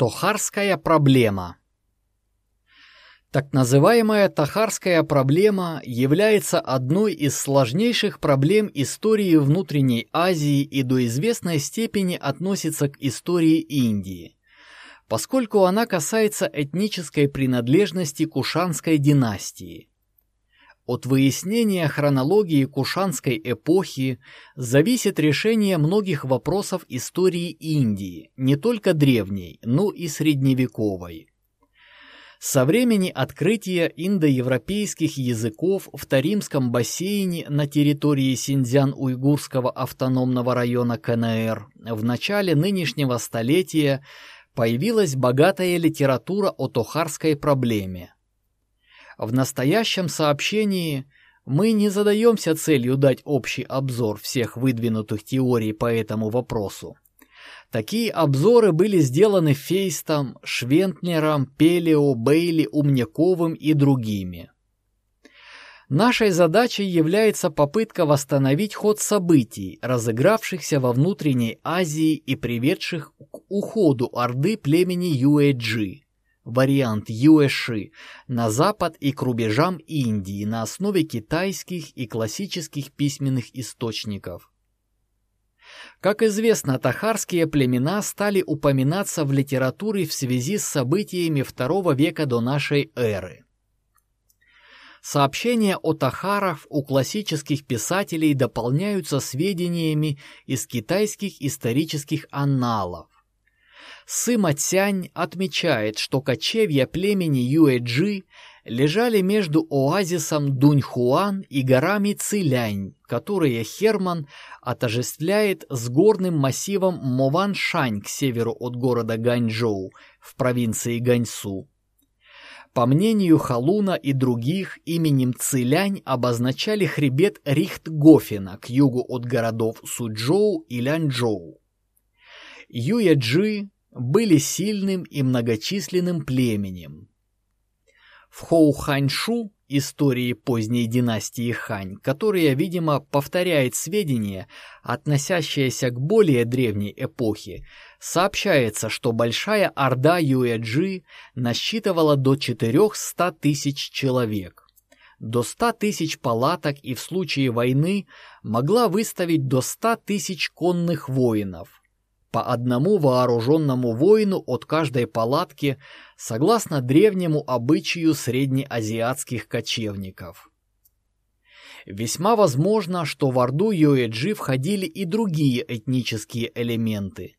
Тохарская проблема Так называемая Тахарская проблема является одной из сложнейших проблем истории внутренней Азии и до известной степени относится к истории Индии, поскольку она касается этнической принадлежности Кушанской династии. От выяснения хронологии Кушанской эпохи зависит решение многих вопросов истории Индии, не только древней, но и средневековой. Со времени открытия индоевропейских языков в Таримском бассейне на территории Синьцзян-Уйгурского автономного района КНР в начале нынешнего столетия появилась богатая литература о тохарской проблеме. В настоящем сообщении мы не задаемся целью дать общий обзор всех выдвинутых теорий по этому вопросу. Такие обзоры были сделаны Фейстом, Швентнером, Пелео, Бейли, Умняковым и другими. Нашей задачей является попытка восстановить ход событий, разыгравшихся во внутренней Азии и приведших к уходу Орды племени Юэджи вариант Юэши на запад и к рубежам Индии на основе китайских и классических письменных источников. Как известно, тахарские племена стали упоминаться в литературе в связи с событиями II века до нашей эры. Сообщения о тахарах у классических писателей дополняются сведениями из китайских исторических анналов. Сыма Цянь отмечает, что кочевья племени Юэджи лежали между оазисом Дуньхуан и горами Цилянь, которые Херман отождествляет с горным массивом Мованшань к северу от города Ганьчжоу в провинции Ганьсу. По мнению Халуна и других, именем Цилянь обозначали хребет Рихтгофена к югу от городов Суджоу и Лянчжоу. Юэджи были сильным и многочисленным племенем. В Хоуханьшу, истории поздней династии Хань, которая, видимо, повторяет сведения, относящиеся к более древней эпохе, сообщается, что Большая Орда Юэджи насчитывала до 400 тысяч человек. До 100 тысяч палаток и в случае войны могла выставить до 100 тысяч конных воинов по одному вооруженному воину от каждой палатки, согласно древнему обычаю среднеазиатских кочевников. Весьма возможно, что в Орду Йоэджи входили и другие этнические элементы.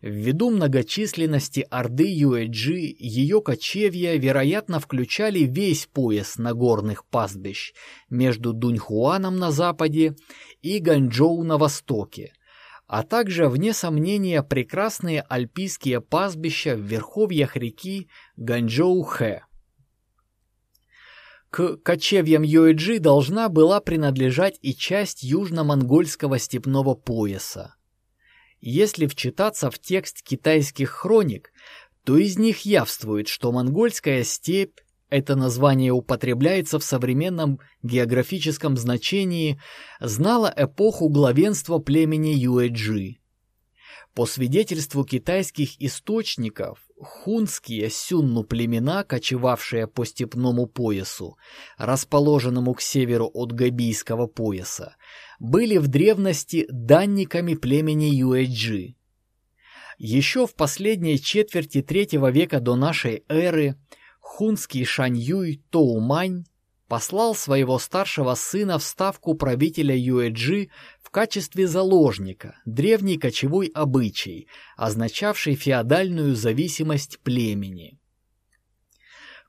Ввиду многочисленности Орды Юэджи, ее кочевья, вероятно, включали весь пояс нагорных пастбищ между Дуньхуаном на западе и Ганчжоу на востоке, а также, вне сомнения, прекрасные альпийские пастбища в верховьях реки Ганчжоу-Хэ. К кочевьям Йоэджи должна была принадлежать и часть южно-монгольского степного пояса. Если вчитаться в текст китайских хроник, то из них явствует, что монгольская степь это название употребляется в современном географическом значении, знала эпоху главенства племени Юэджи. По свидетельству китайских источников, хунские сюнну племена, кочевавшие по степному поясу, расположенному к северу от Габийского пояса, были в древности данниками племени Юэджи. Еще в последней четверти третьего века до нашей эры хунский Шаньюй Тоумань послал своего старшего сына в ставку правителя Юэджи в качестве заложника, древний кочевой обычай, означавший феодальную зависимость племени.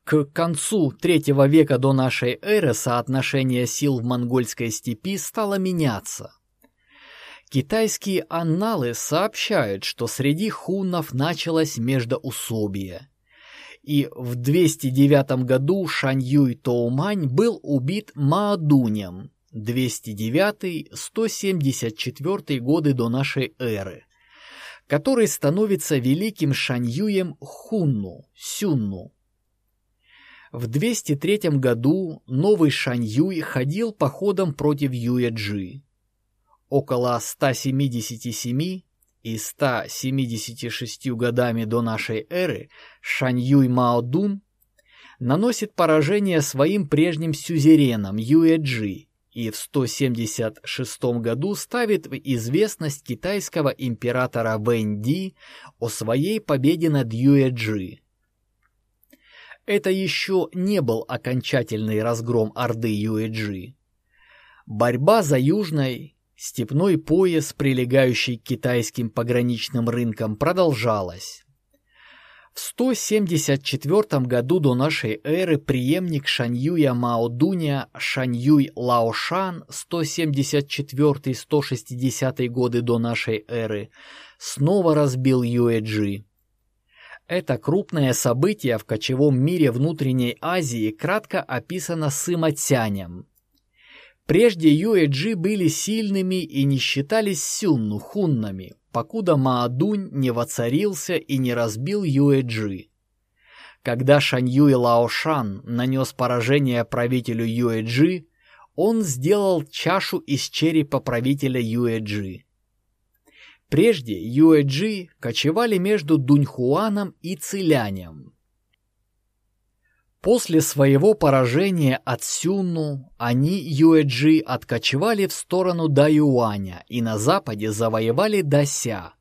К концу третьего века до нашей эры соотношение сил в монгольской степи стало меняться. Китайские анналы сообщают, что среди хуннов началось междоусобие и в 209 году Шаньюй Тоумань был убит Маадунем 209-174 годы до нашей эры, который становится великим Шаньюем Хунну, Сюнну. В 203 году новый Шаньюй ходил походом против Юэджи. Около 177 и 176 годами до нашей эры Шаньюй Маодун наносит поражение своим прежним сюзеренам Юэджи и в 176 году ставит в известность китайского императора Вэнди о своей победе над Юэджи. Это еще не был окончательный разгром Орды Юэджи. Борьба за южной, степной пояс, прилегающий к китайским пограничным рынкам, продолжалась. В 174 году до нашей эры преемник Шаньюя Маодуня Шаньюй Лаошан 174-160 годы до нашей эры снова разбил Юэджи. Это крупное событие в кочевом мире внутренней Азии кратко описано Сыма Тянем. Прежде Юэджи были сильными и не считались сюнну, хуннами, покуда Маадунь не воцарился и не разбил Юэджи. Когда Шаньюй Лаошан нанес поражение правителю Юэджи, он сделал чашу из черепа правителя Юэджи. Прежде Юэджи кочевали между Дуньхуаном и Цилянем. После своего поражения от Сюну они, Юэджи, откочевали в сторону Даюаня и на западе завоевали Дася.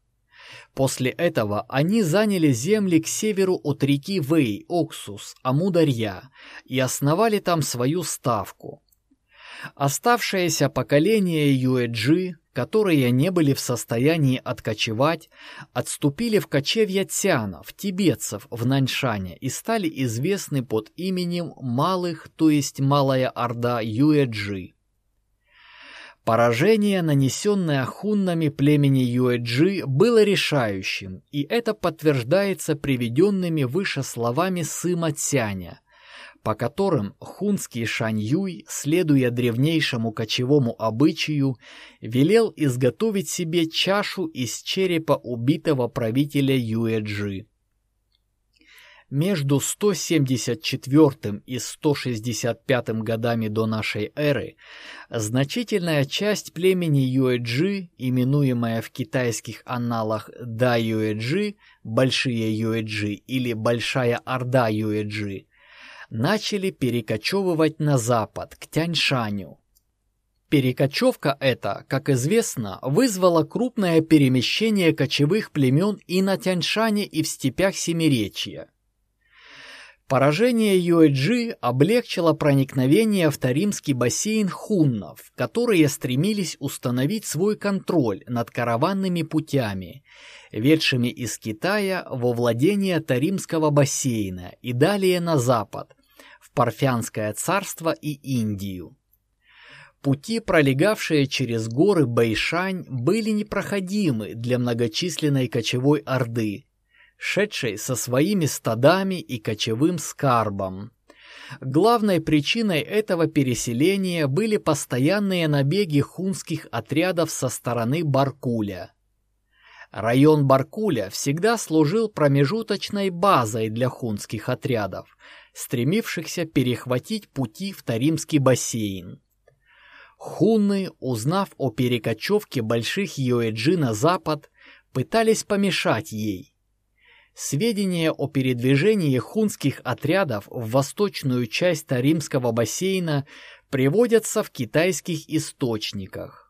После этого они заняли земли к северу от реки Вэй, Оксус, Амударья и основали там свою ставку. Оставшееся поколение Юэджи которые не были в состоянии откочевать, отступили в кочевья тянов, тибетцев в Наньшане и стали известны под именем Малых, то есть Малая Орда Юэджи. Поражение, нанесенное хуннами племени Юэджи, было решающим, и это подтверждается приведенными выше словами Сыма Тяня – по которым хунский Шаньюй, следуя древнейшему кочевому обычаю, велел изготовить себе чашу из черепа убитого правителя Юэджи. Между 174 и 165 годами до нашей эры значительная часть племени Юэджи, именуемая в китайских аналах Да Юэджи, Большие Юэджи или Большая Орда Юэджи, начали перекочевывать на запад, к Тяньшаню. Перекочевка эта, как известно, вызвала крупное перемещение кочевых племен и на Тяньшане, и в степях Семиречья. Поражение Юэджи облегчило проникновение в Таримский бассейн хуннов, которые стремились установить свой контроль над караванными путями, ведшими из Китая во владение Таримского бассейна и далее на запад, Парфянское царство и Индию. Пути, пролегавшие через горы Байшань, были непроходимы для многочисленной кочевой орды, шедшей со своими стадами и кочевым скарбом. Главной причиной этого переселения были постоянные набеги хунских отрядов со стороны Баркуля. Район Баркуля всегда служил промежуточной базой для хунских отрядов, стремившихся перехватить пути в Таримский бассейн. Хунны, узнав о перекочевке больших Йоэджи на запад, пытались помешать ей. Сведения о передвижении хунских отрядов в восточную часть Таримского бассейна приводятся в китайских источниках.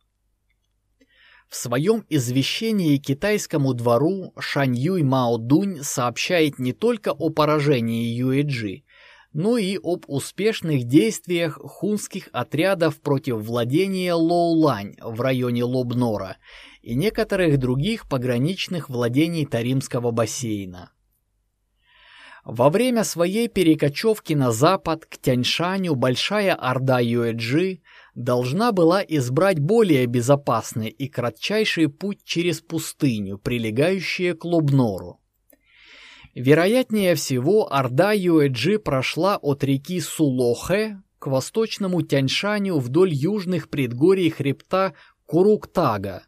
В своем извещении китайскому двору Шань Юй Мао Дунь сообщает не только о поражении Юэджи, но и об успешных действиях хунских отрядов против владения Лоулань в районе Лобнора и некоторых других пограничных владений Таримского бассейна. Во время своей перекочевки на запад к Тяньшаню Большая Орда Юэджи должна была избрать более безопасный и кратчайший путь через пустыню, прилегающую к Лобнору. Вероятнее всего, Орда Юэджи прошла от реки Сулохе к восточному Тяньшаню вдоль южных предгорий хребта Куруктага.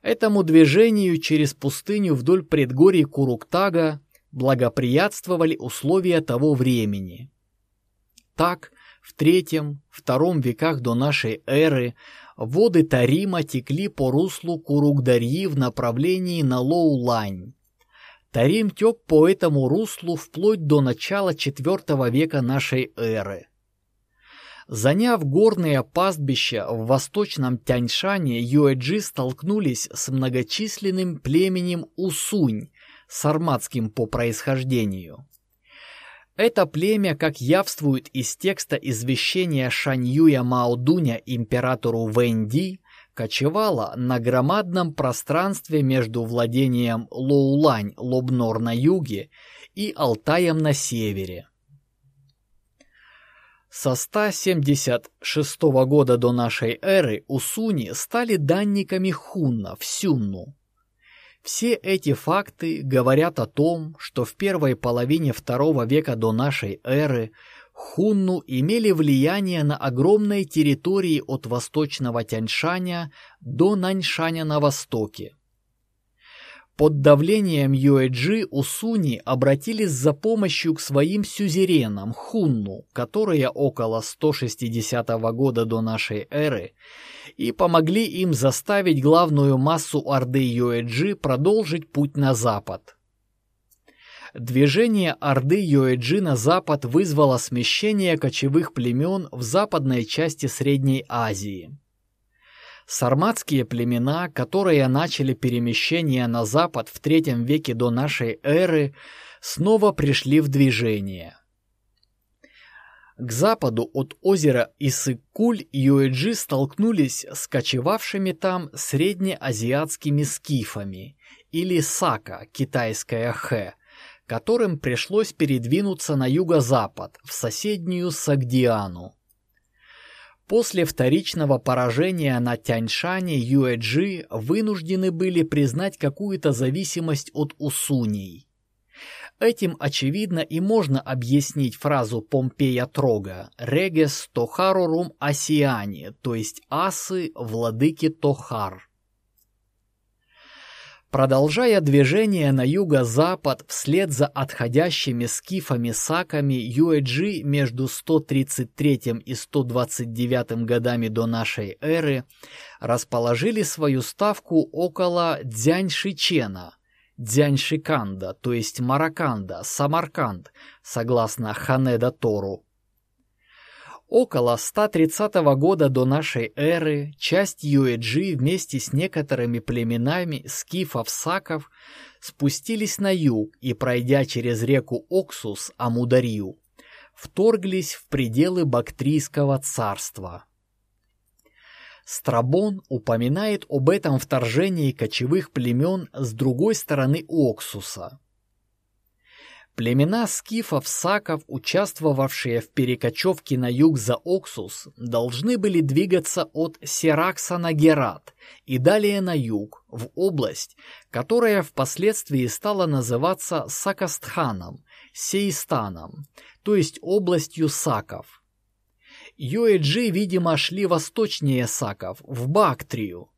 Этому движению через пустыню вдоль предгорий Куруктага благоприятствовали условия того времени. Так, в третьем-втором веках до нашей эры воды Тарима текли по руслу Куругдарьи в направлении на Лоулань. Тарим тек по этому руслу вплоть до начала IV века нашей эры. Заняв горные пастбища в восточном Тяньшане, Юэджи столкнулись с многочисленным племенем Усунь, сарматским по происхождению. Это племя, как явствует из текста извещения Шаньюя Маодуня императору Вэнди, кочевало на громадном пространстве между владением Лоулань-Лобнор на юге и Алтаем на севере. Со 176 года до нашей эры Усуни стали данниками Хунна в Сюнну. Все эти факты говорят о том, что в первой половине второго века до нашей эры Хунну имели влияние на огромные территории от восточного Тяньшаня до Наньшаня на востоке. Под давлением Юэджи Усуни обратились за помощью к своим сюзеренам Хунну, которые около 160 года до нашей эры, и помогли им заставить главную массу Орды Юэджи продолжить путь на запад. Движение Орды Юэджи на запад вызвало смещение кочевых племен в западной части Средней Азии. Сарматские племена, которые начали перемещение на запад в III веке до нашей эры, снова пришли в движение. К западу от озера Исыкуль Юэджи столкнулись с кочевавшими там среднеазиатскими скифами или сака, китайская хэ, которым пришлось передвинуться на юго-запад, в соседнюю Сагдиану. После вторичного поражения на Тяньшане Юэджи вынуждены были признать какую-то зависимость от усуней. Этим, очевидно, и можно объяснить фразу Помпея Трога «Регес Тохарорум Асиани», то есть «Асы, владыки Тохар». Продолжая движение на юго-запад вслед за отходящими скифами-саками, Юэджи между 133 и 129 годами до нашей эры расположили свою ставку около Дзяньшичена, Дзяньшиканда, то есть Мараканда, Самарканд, согласно Ханеда Тору. Около 130 года до нашей эры часть Юэджи вместе с некоторыми племенами скифов-саков спустились на юг и, пройдя через реку Оксус, Амударью, вторглись в пределы Бактрийского царства. Страбон упоминает об этом вторжении кочевых племен с другой стороны Оксуса – Племена скифов-саков, участвовавшие в перекочевке на юг за Оксус, должны были двигаться от Серакса на Герат и далее на юг, в область, которая впоследствии стала называться Сакастханом, Сейстаном, то есть областью саков. Юэджи, видимо, шли восточнее саков, в Бактрию,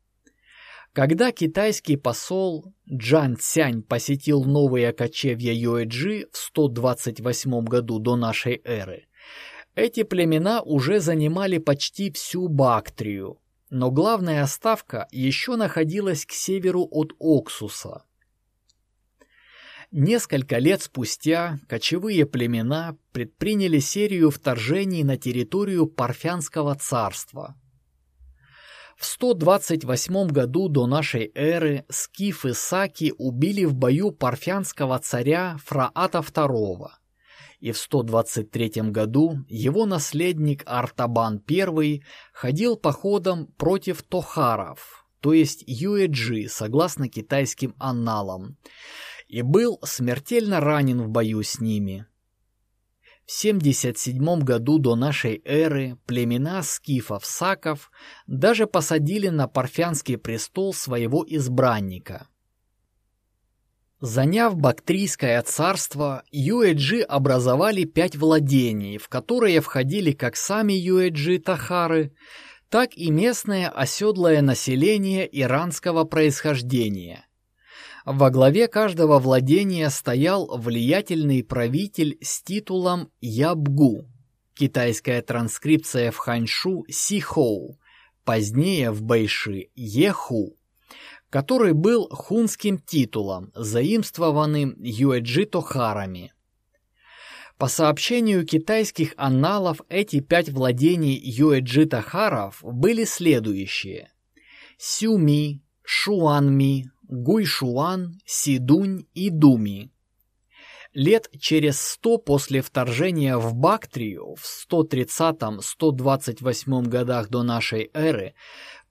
когда китайский посол Джан Цянь посетил новые кочевья Юэджи в 128 году до нашей эры, эти племена уже занимали почти всю Бактрию, но главная ставка еще находилась к северу от Оксуса. Несколько лет спустя кочевые племена предприняли серию вторжений на территорию Парфянского царства – в 128 году до нашей эры скифы Саки убили в бою парфянского царя Фраата II, и в 123 году его наследник Артабан I ходил походом против Тохаров, то есть Юэджи, согласно китайским анналам, и был смертельно ранен в бою с ними. В 77 году до нашей эры племена скифов-саков даже посадили на парфянский престол своего избранника. Заняв Бактрийское царство, Юэджи образовали пять владений, в которые входили как сами Юэджи-Тахары, так и местное оседлое население иранского происхождения – во главе каждого владения стоял влиятельный правитель с титулом Ябгу, китайская транскрипция в ханьшу Сихоу, позднее в Бэйши Еху, который был хунским титулом, заимствованным Юэджи Тохарами. По сообщению китайских анналов, эти пять владений Юэджи Тохаров были следующие. Сюми, Шуанми, Гуйшуан, Сидунь и Думи. Лет через сто после вторжения в Бактрию в 130-128 годах до нашей эры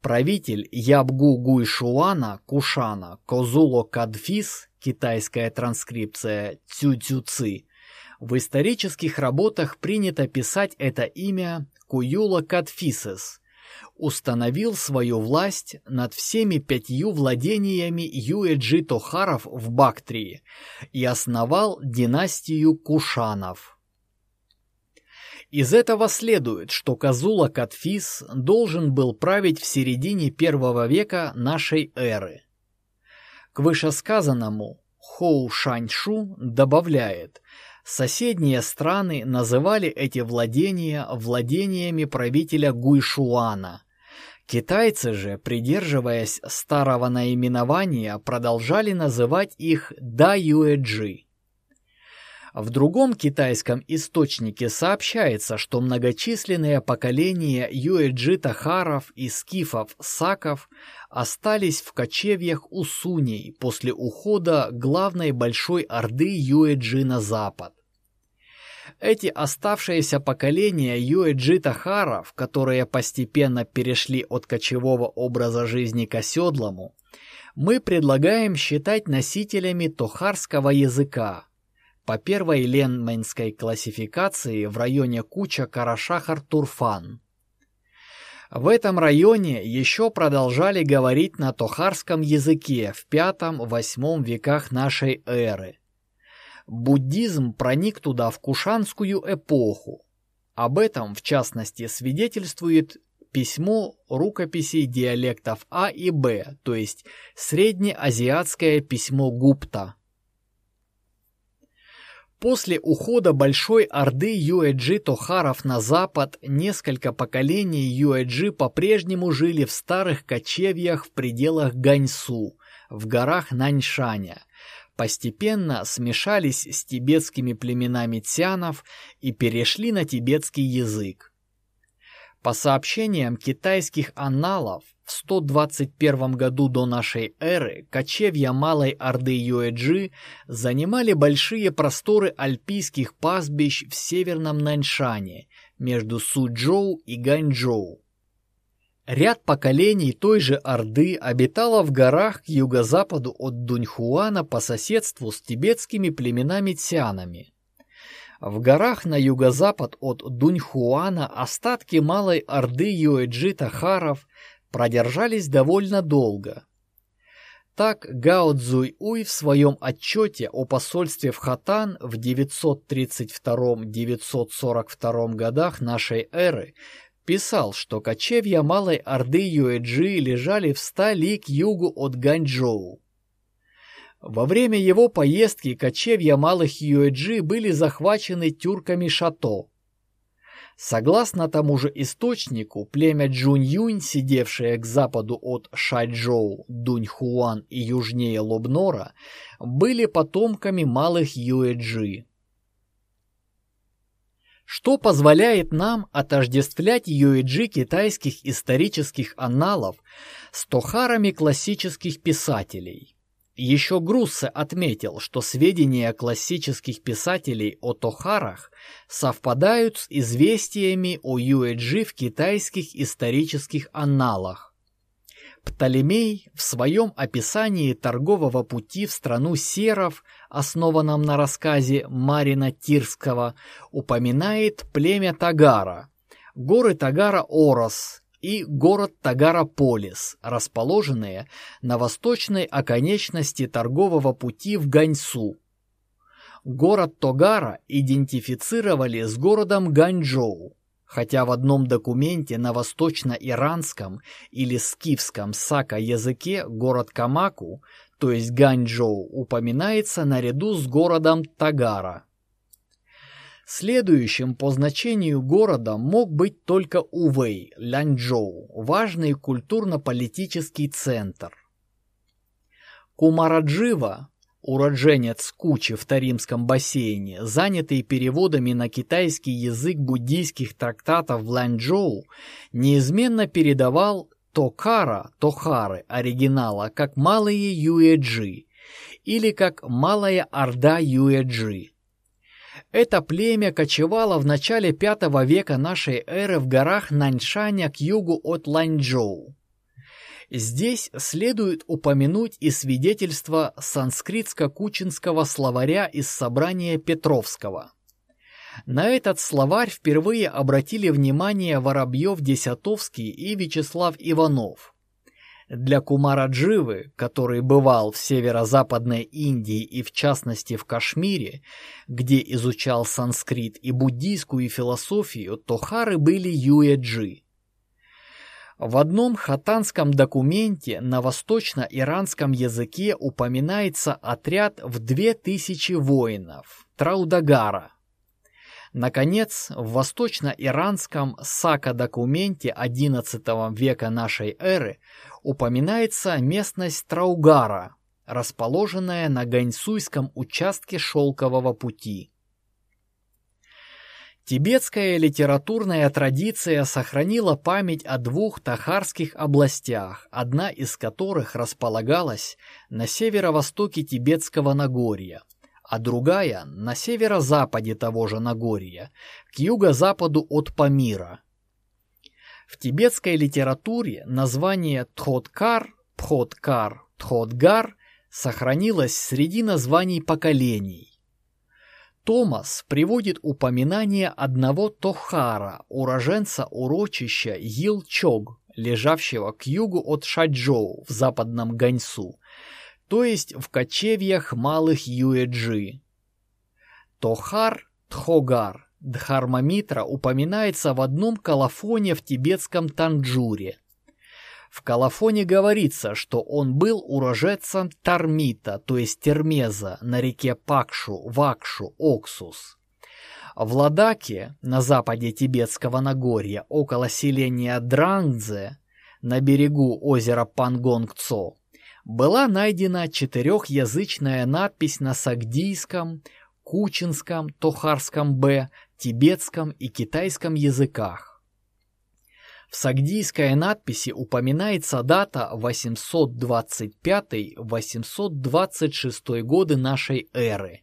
правитель Ябгу Гуйшуана Кушана Козуло Кадфис, китайская транскрипция Цю-Цю-Ци, в исторических работах принято писать это имя Куюла Кадфисес, установил свою власть над всеми пятью владениями Юэджи Тохаров в Бактрии и основал династию Кушанов. Из этого следует, что Казула Катфис должен был править в середине первого века нашей эры. К вышесказанному Хоу Шаньшу добавляет – Соседние страны называли эти владения владениями правителя Гуйшуана, Китайцы же, придерживаясь старого наименования, продолжали называть их Да-Юэджи. В другом китайском источнике сообщается, что многочисленные поколения юэджи-тахаров и скифов-саков остались в кочевьях у Суней после ухода главной большой орды юэджи на запад. Эти оставшиеся поколения Юэджи Тахаров, которые постепенно перешли от кочевого образа жизни к оседлому, мы предлагаем считать носителями тохарского языка. По первой ленменской классификации в районе Куча Карашахар-Турфан. В этом районе еще продолжали говорить на тохарском языке в V-VIII веках нашей эры буддизм проник туда в кушанскую эпоху. Об этом, в частности, свидетельствует письмо рукописей диалектов А и Б, то есть среднеазиатское письмо Гупта. После ухода большой орды Юэджи Тохаров на запад несколько поколений Юэджи по-прежнему жили в старых кочевьях в пределах Ганьсу, в горах Наньшаня, постепенно смешались с тибетскими племенами тянов и перешли на тибетский язык. По сообщениям китайских анналов, в 121 году до нашей эры кочевья Малой Орды Юэджи занимали большие просторы альпийских пастбищ в северном Наньшане между Суджоу и Ганьчжоу. Ряд поколений той же Орды обитало в горах к юго-западу от Дуньхуана по соседству с тибетскими племенами Цянами. В горах на юго-запад от Дуньхуана остатки малой Орды Юэджи-Тахаров продержались довольно долго. Так Гао Цзуй-Уй в своем отчете о посольстве в Хатан в 932-942 годах нашей эры писал, что кочевья Малой Орды Юэджи лежали в ста ли к югу от Ганчжоу. Во время его поездки кочевья Малых Юэджи были захвачены тюрками Шато. Согласно тому же источнику, племя Джунь-Юнь, сидевшее к западу от Шайчжоу, Дуньхуан и южнее Лобнора, были потомками Малых Юэджи что позволяет нам отождествлять юэджи китайских исторических анналов с тохарами классических писателей. Еще Груссе отметил, что сведения классических писателей о тохарах совпадают с известиями о юэджи в китайских исторических анналах. Птолемей в своем описании торгового пути в страну серов, основанном на рассказе Марина Тирского, упоминает племя Тагара, горы Тагара-Орос и город Тагара-Полис, расположенные на восточной оконечности торгового пути в Ганьсу. Город Тогара идентифицировали с городом Ганчжоу хотя в одном документе на восточно-иранском или скифском сака языке город Камаку, то есть Ганчжоу, упоминается наряду с городом Тагара. Следующим по значению городом мог быть только Увэй, Лянчжоу, важный культурно-политический центр. Кумараджива, уроженец Кучи в Таримском бассейне, занятый переводами на китайский язык буддийских трактатов в Ланчжоу, неизменно передавал Токара, Тохары оригинала как малые Юэджи или как малая Орда Юэджи. Это племя кочевало в начале V века нашей эры в горах Наньшаня к югу от Ланчжоу. Здесь следует упомянуть и свидетельство санскритско-кучинского словаря из собрания Петровского. На этот словарь впервые обратили внимание Воробьев-Десятовский и Вячеслав Иванов. Для Кумара Дживы, который бывал в северо-западной Индии и в частности в Кашмире, где изучал санскрит и буддийскую философию, Тохары были юэджи. В одном хатанском документе на восточно-иранском языке упоминается отряд в 2000 воинов – Траудагара. Наконец, в восточно-иранском Сака-документе XI века нашей эры упоминается местность Траугара, расположенная на Ганьсуйском участке Шелкового пути. Тибетская литературная традиция сохранила память о двух тахарских областях, одна из которых располагалась на северо-востоке Тибетского Нагорья, а другая на северо-западе того же Нагорья, к юго-западу от Памира. В тибетской литературе название Тходкар, Пходкар, Тходгар сохранилось среди названий поколений. Томас приводит упоминание одного Тохара, уроженца урочища Йилчог, лежавшего к югу от Шаджоу в западном Ганьсу, то есть в кочевьях малых Юэджи. Тохар Тхогар Дхармамитра упоминается в одном колофоне в тибетском Танджуре. В колофоне говорится, что он был уроженцем Тармита, то есть Термеза, на реке Пакшу, Вакшу, Оксус. В Ладаке, на западе Тибетского Нагорья, около селения Дрангдзе, на берегу озера Пангонгцо, была найдена четырехязычная надпись на сагдийском, кучинском, тохарском Б, тибетском и китайском языках. В сагдийской надписи упоминается дата 825-826 годы нашей эры.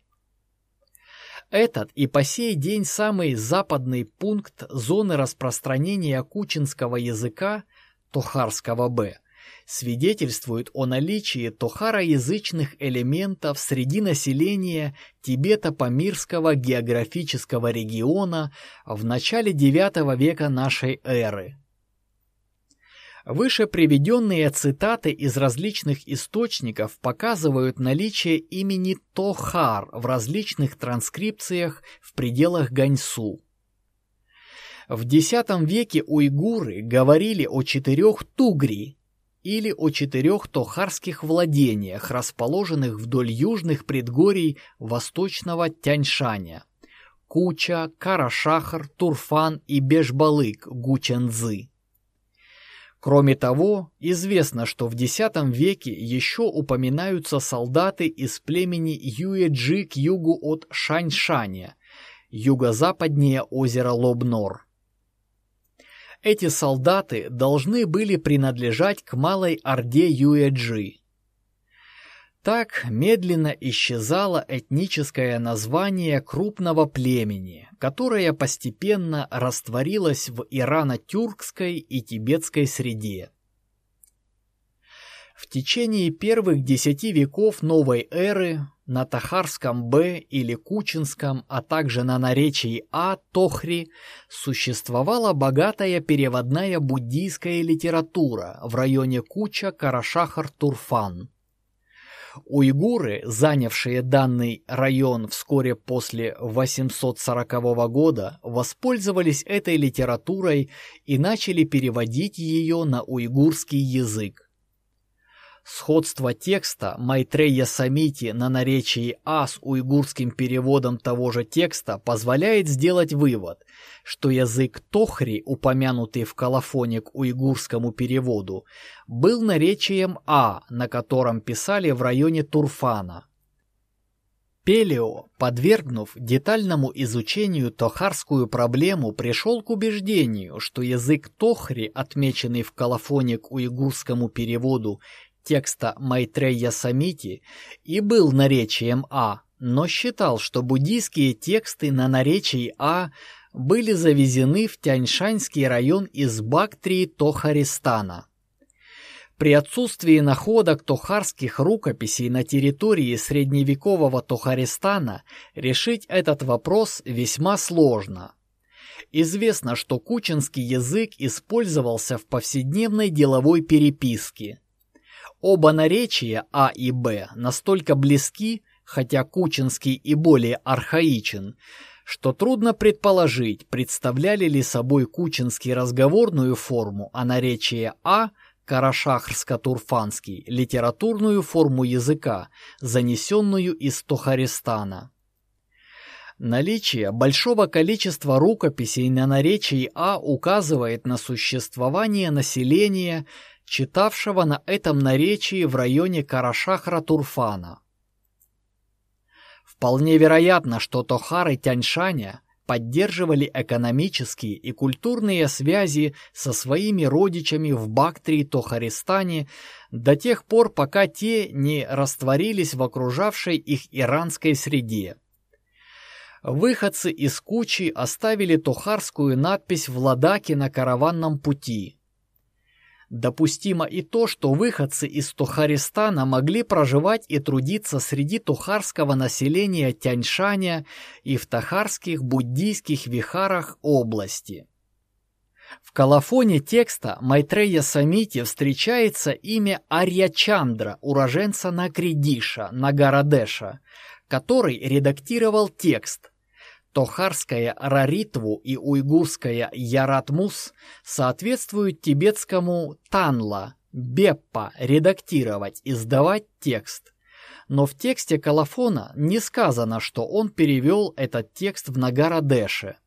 Этот и по сей день самый западный пункт зоны распространения кучинского языка, тохарского Б, свидетельствует о наличии тохароязычных элементов среди населения Тибета-Памирского географического региона в начале IX века нашей эры. Выше приведенные цитаты из различных источников показывают наличие имени Тохар в различных транскрипциях в пределах Ганьсу. В X веке уйгуры говорили о четырех тугри или о четырех тохарских владениях, расположенных вдоль южных предгорий восточного Тяньшаня. Куча, Карашахар, Турфан и Бежбалык, Гучанзы. Кроме того, известно, что в X веке еще упоминаются солдаты из племени Юэджи к югу от Шаньшаня, юго-западнее озера Лобнор. Эти солдаты должны были принадлежать к малой орде Юэджи. Так медленно исчезало этническое название крупного племени, которое постепенно растворилось в ирано-тюркской и тибетской среде. В течение первых десяти веков новой эры на Тахарском Б или Кучинском, а также на наречии А Тохри существовала богатая переводная буддийская литература в районе Куча Карашахар-Турфан. Уйгуры, занявшие данный район вскоре после 840 года, воспользовались этой литературой и начали переводить ее на уйгурский язык. Сходство текста Майтрея Самити на наречии А с уйгурским переводом того же текста позволяет сделать вывод, что язык Тохри, упомянутый в колофоне к уйгурскому переводу, был наречием А, на котором писали в районе Турфана. Пелео, подвергнув детальному изучению тохарскую проблему, пришел к убеждению, что язык Тохри, отмеченный в колофоне к уйгурскому переводу текста Майтрея Самити и был наречием А, но считал, что буддийские тексты на наречии А были завезены в Тяньшанский район из Бактрии Тохаристана. При отсутствии находок тохарских рукописей на территории средневекового Тохаристана решить этот вопрос весьма сложно. Известно, что кучинский язык использовался в повседневной деловой переписке. Оба наречия А и Б настолько близки, хотя кучинский и более архаичен, что трудно предположить, представляли ли собой кучинский разговорную форму, а наречие А Карашахрско-Турфанский литературную форму языка, занесенную из Тохаристана. Наличие большого количества рукописей на наречии А указывает на существование населения, читавшего на этом наречии в районе Карашахра-Турфана. Вполне вероятно, что Тохары Тяньшаня поддерживали экономические и культурные связи со своими родичами в Бактрии Тохаристане до тех пор, пока те не растворились в окружавшей их иранской среде. Выходцы из Кучи оставили тохарскую надпись в Ладаке на караванном пути – Допустимо и то, что выходцы из Тухаристана могли проживать и трудиться среди тухарского населения Тяньшаня и в тахарских буддийских вихарах области. В колофоне текста Майтрея Самити встречается имя Арьячандра, уроженца Накридиша, Нагарадеша, который редактировал текст – Тохарская Раритву и уйгурская Яратмус соответствуют тибетскому Танла, Беппа, редактировать и сдавать текст. Но в тексте Калафона не сказано, что он перевел этот текст в Нагарадеше.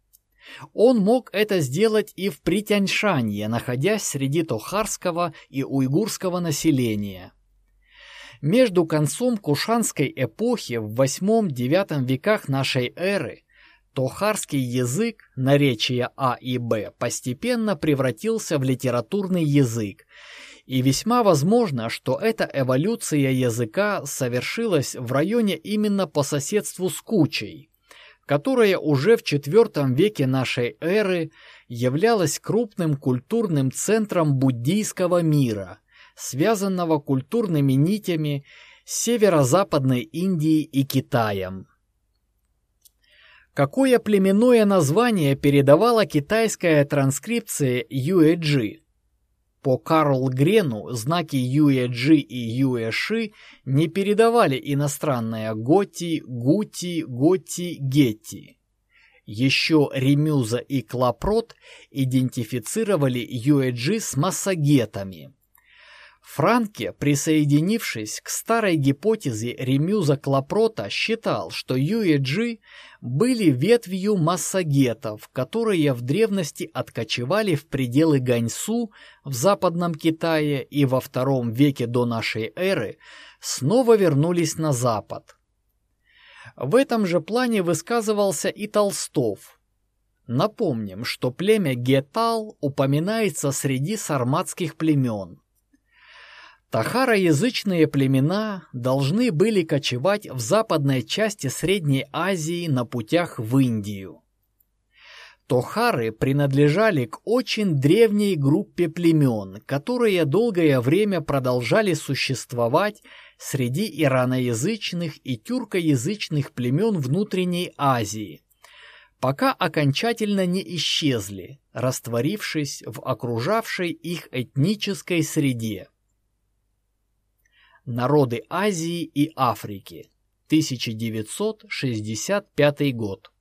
Он мог это сделать и в Притяньшанье, находясь среди тохарского и уйгурского населения. Между концом Кушанской эпохи в VIII-IX веках нашей эры Тохарский язык, наречия А и Б, постепенно превратился в литературный язык, и весьма возможно, что эта эволюция языка совершилась в районе именно по соседству с Кучей, которая уже в IV веке нашей эры являлась крупным культурным центром буддийского мира, связанного культурными нитями северо-западной Индией и Китаем. Какое племенное название передавала китайская транскрипция Юэджи? По Карл Грену знаки Юэджи и Юэши не передавали иностранное Готи, Гути, Готи, Гетти. Еще Ремюза и Клапрот идентифицировали Юэджи с массагетами. Франке, присоединившись к старой гипотезе Ремюза Клапрота, считал, что Юэджи были ветвью массагетов, которые в древности откочевали в пределы Ганьсу в Западном Китае и во втором веке до нашей эры снова вернулись на Запад. В этом же плане высказывался и Толстов. Напомним, что племя Гетал упоминается среди сарматских племен. Тахароязычные племена должны были кочевать в западной части Средней Азии на путях в Индию. Тохары принадлежали к очень древней группе племен, которые долгое время продолжали существовать среди ираноязычных и тюркоязычных племен внутренней Азии, пока окончательно не исчезли, растворившись в окружавшей их этнической среде. Народы Азии и Африки. 1965 год.